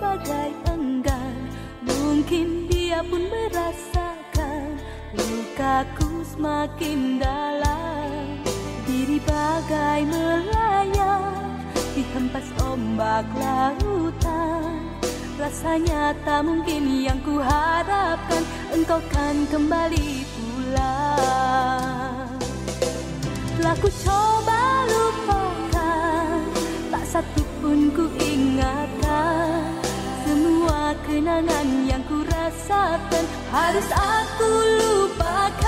bagai enggan. Mungkin dia pun merasakan Lukaku semakin dalam. Diri bagai melayang Dihempas ombak lautan. Rasanya tak mungkin yang kuharapkan Engkau kan kembali pulang. Telah ku coba lupakan Tak satu pun ku ingat kenangan yang ku rasakan harus aku lupakan.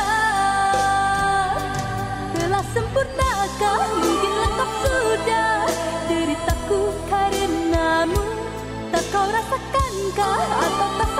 Telah sempurnakah mungkin lengkap sudah. Deritaku karenamu tak kau rasakankah atau tak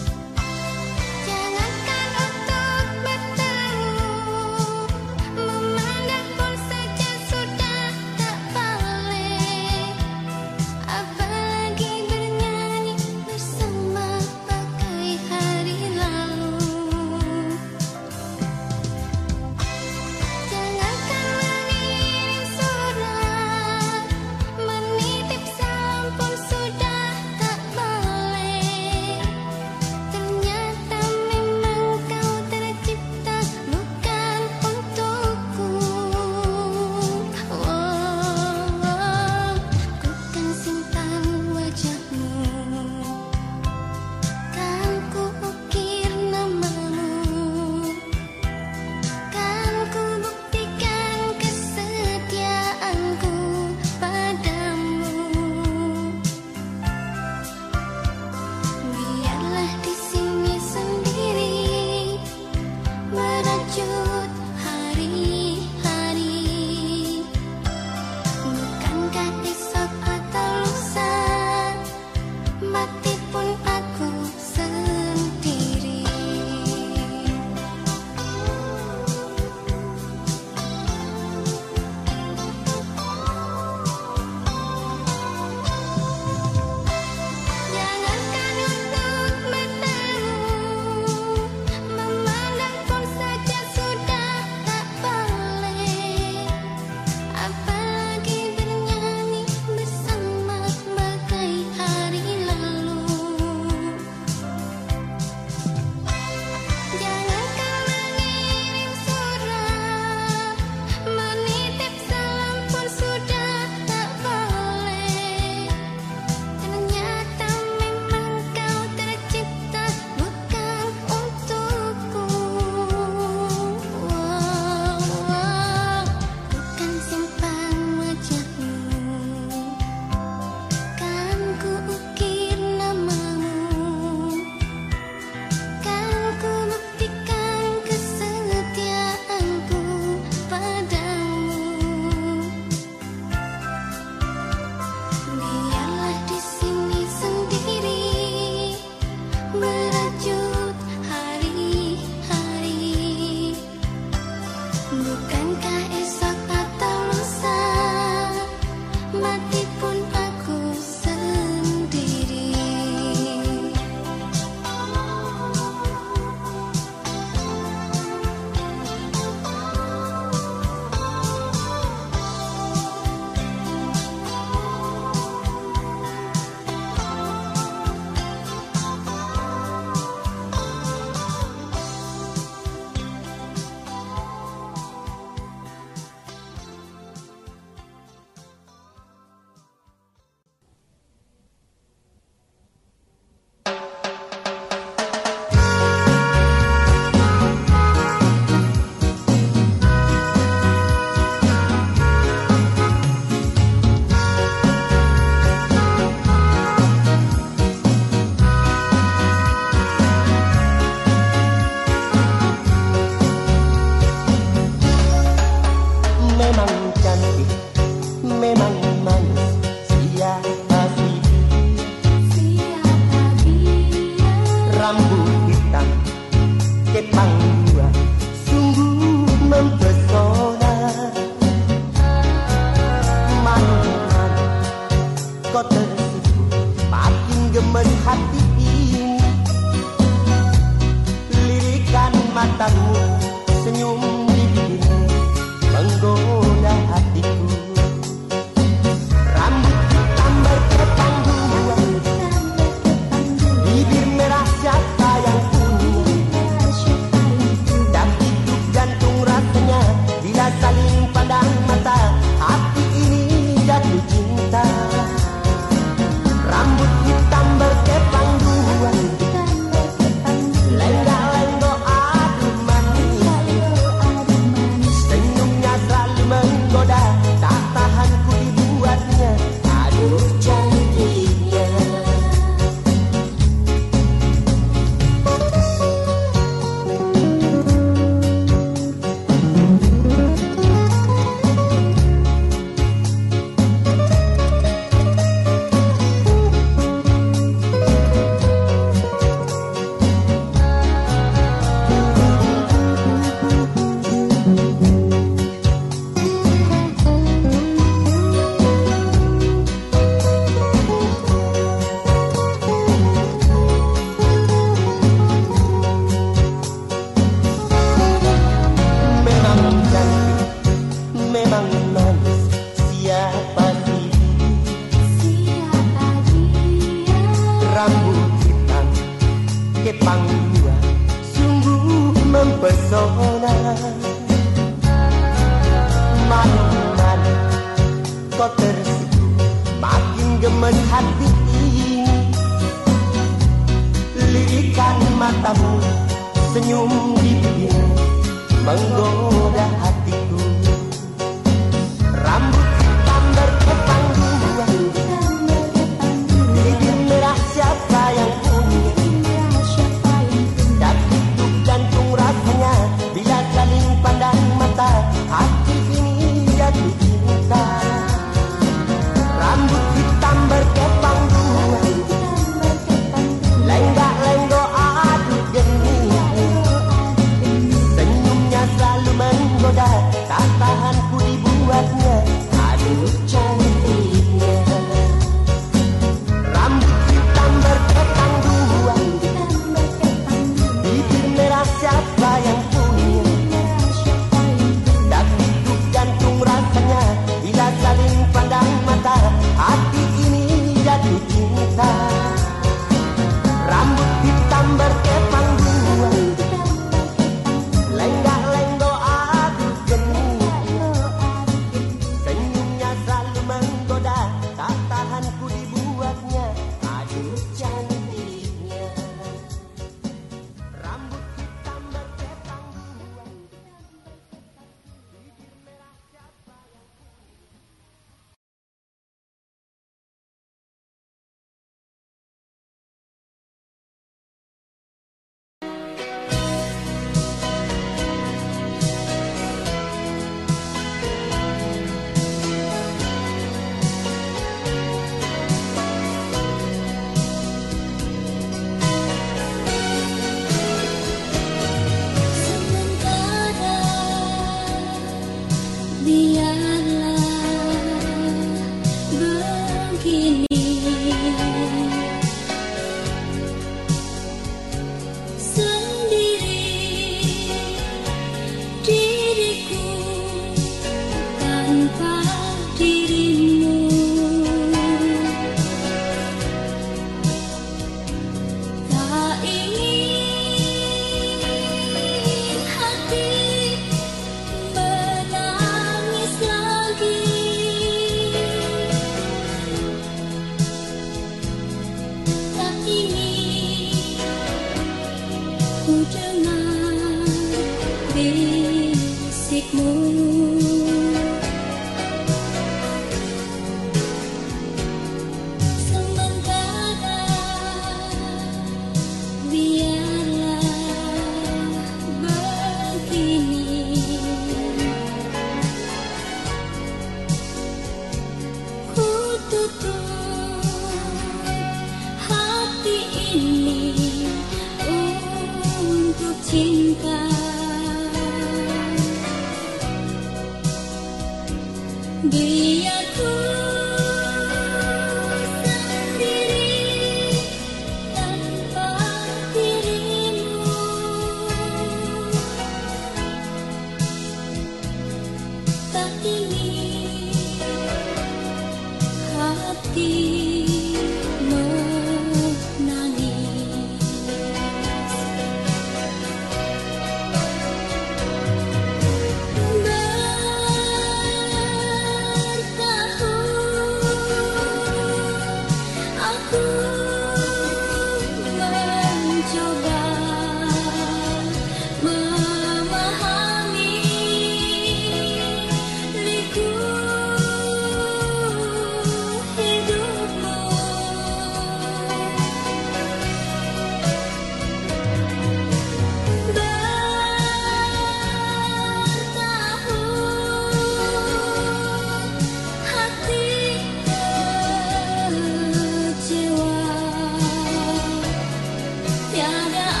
ada